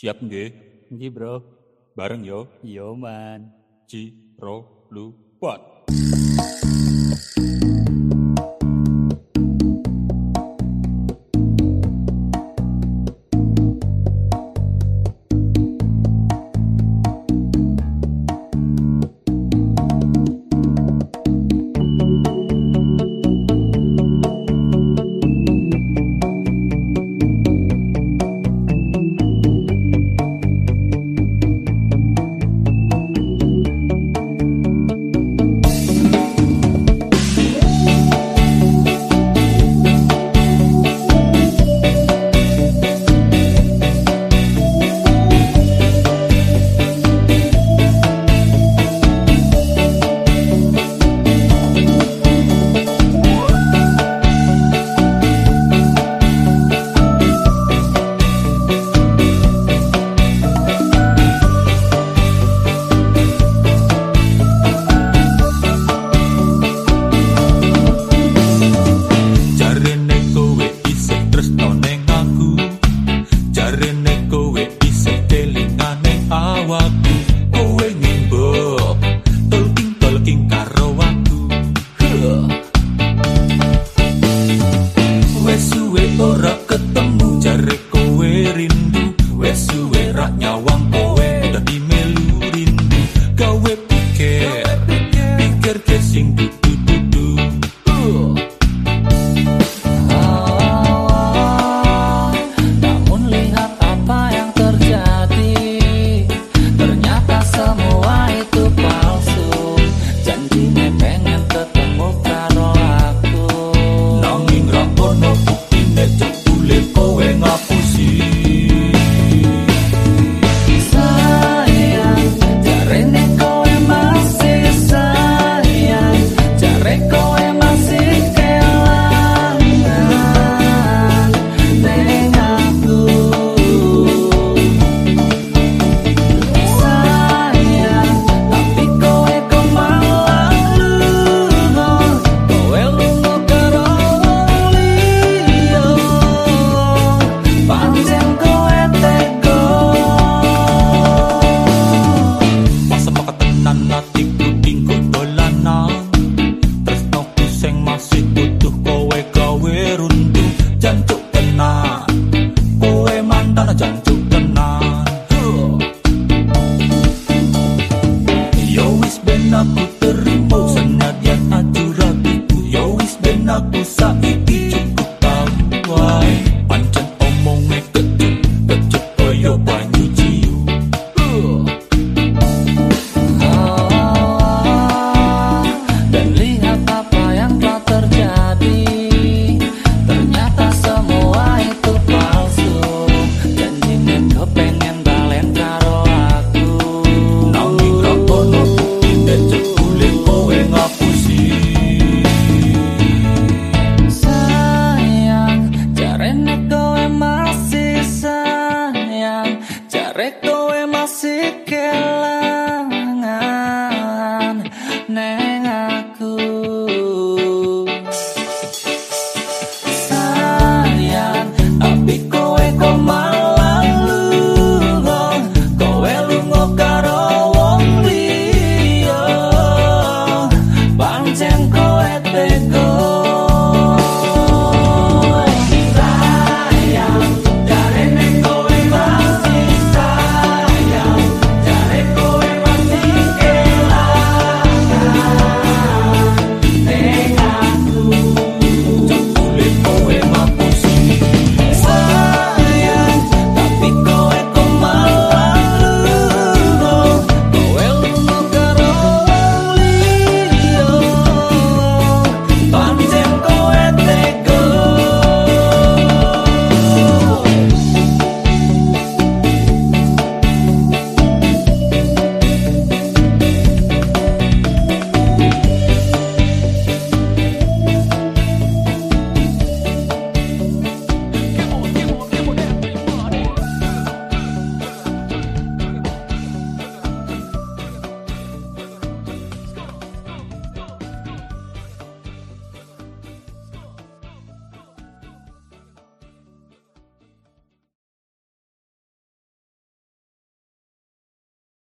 Siap nggih. Nggih, Bro. Bareng yo. Yo, Man. Ci ro lu pot. now